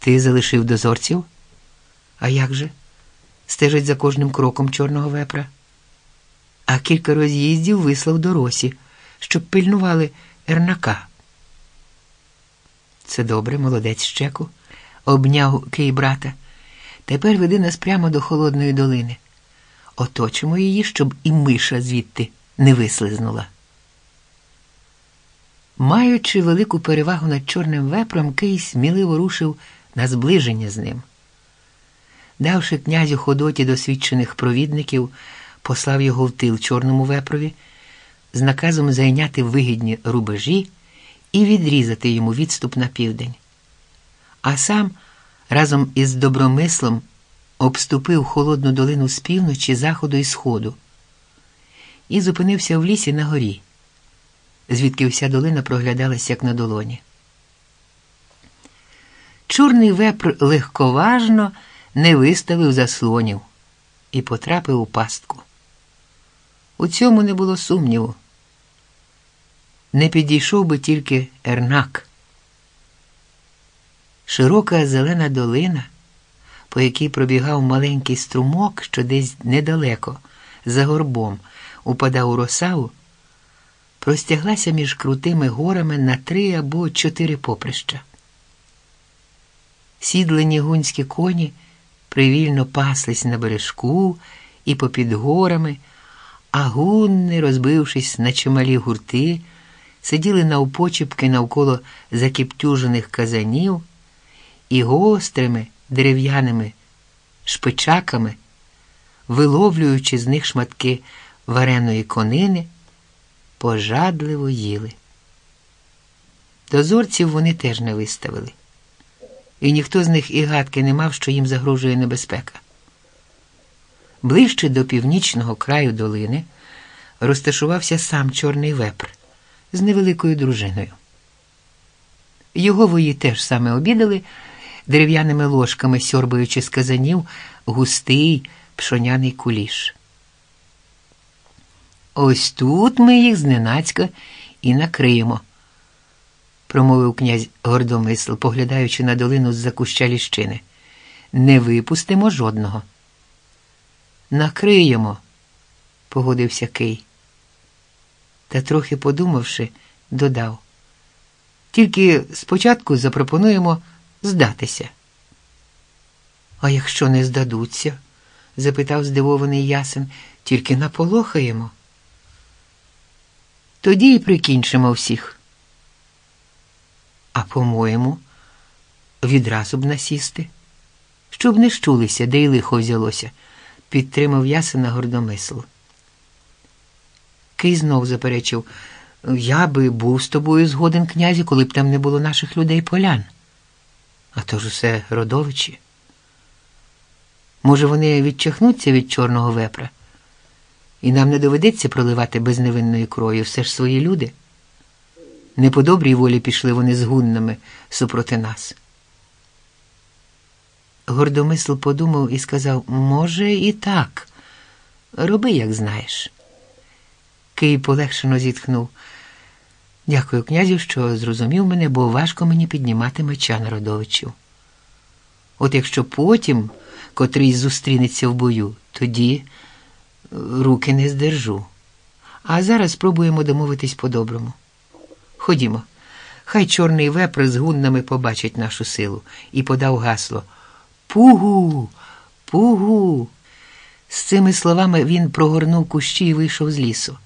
Ти залишив дозорців? А як же? Стежить за кожним кроком чорного вепра. А кілька роз'їздів вислав до Росі, щоб пильнували Ернака. Це добре, молодець щеку, обняв Кий брата. Тепер веди нас прямо до холодної долини. Оточимо її, щоб і миша звідти не вислизнула. Маючи велику перевагу над чорним вепром, Кий сміливо рушив на зближення з ним. Давши князю Ходоті досвідчених провідників, послав його в тил чорному вепрові з наказом зайняти вигідні рубежі і відрізати йому відступ на південь. А сам разом із добромислом обступив холодну долину з півночі, заходу і сходу і зупинився в лісі на горі, звідки вся долина проглядалась як на долоні. Чорний вепр легковажно не виставив заслонів і потрапив у пастку. У цьому не було сумніву. Не підійшов би тільки Ернак. Широка зелена долина, по якій пробігав маленький струмок, що десь недалеко, за горбом, упадав у росаву, простяглася між крутими горами на три або чотири поприща. Сідлені гунські коні привільно паслись на бережку і попід горами, а гунни, розбившись на чималі гурти, сиділи навпочіпки навколо закіптюжених казанів і гострими дерев'яними шпичаками, виловлюючи з них шматки вареної конини, пожадливо їли. Дозорців вони теж не виставили, і ніхто з них і гадки не мав, що їм загрожує небезпека. Ближче до північного краю долини розташувався сам Чорний вепр з невеликою дружиною. Його вої теж саме обідали, дерев'яними ложками сьорбаючи з казанів густий пшоняний куліш. Ось тут ми їх зненацька і накриємо, промовив князь гордомисл, поглядаючи на долину з-за куща ліщини. Не випустимо жодного. Накриємо, погодився Кий. Та трохи подумавши, додав. Тільки спочатку запропонуємо здатися. А якщо не здадуться? запитав здивований ясен, тільки наполохаємо. Тоді і прикінчимо всіх. А по-моєму, відразу б насісти, щоб не щулися, де й лихо взялося, підтримав ясена гордомисл. Кий знов заперечив, я би був з тобою згоден, князі, коли б там не було наших людей полян. А то ж усе родовичі. Може, вони відчахнуться від чорного вепра, і нам не доведеться проливати безневинної крові все ж свої люди. Не по добрій волі пішли вони з гуннами супроти нас. Гордомисл подумав і сказав, може, і так. Роби, як знаєш. Кий полегшено зітхнув. Дякую, князю, що зрозумів мене, бо важко мені піднімати меча на родовичів. От якщо потім котрий зустрінеться в бою, тоді руки не здержу. А зараз спробуємо домовитись по-доброму. Ходімо, хай чорний вепр з гуннами побачить нашу силу і подав гасло Пугу, пугу. З цими словами він прогорнув кущі і вийшов з лісу.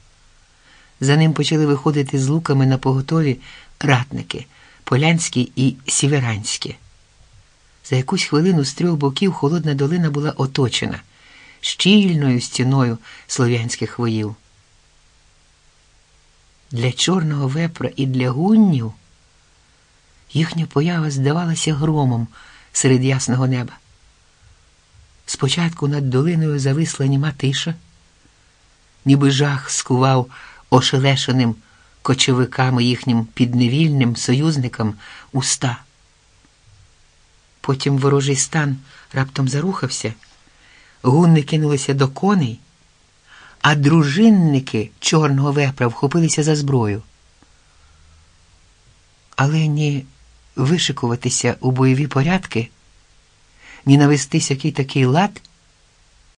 За ним почали виходити з луками на поготові ратники полянські і сіверанські. За якусь хвилину з трьох боків холодна долина була оточена щільною стіною слов'янських воїв. Для чорного вепра і для гуннів їхня поява здавалася громом серед ясного неба. Спочатку над долиною зависла німа тиша, ніби жах скував ошелешеним кочовиками їхнім підневільним союзникам уста. Потім ворожий стан раптом зарухався, гунни кинулися до коней, а дружинники чорного вепра вхопилися за зброю. Але ні вишикуватися у бойові порядки, ні навестись який такий лад.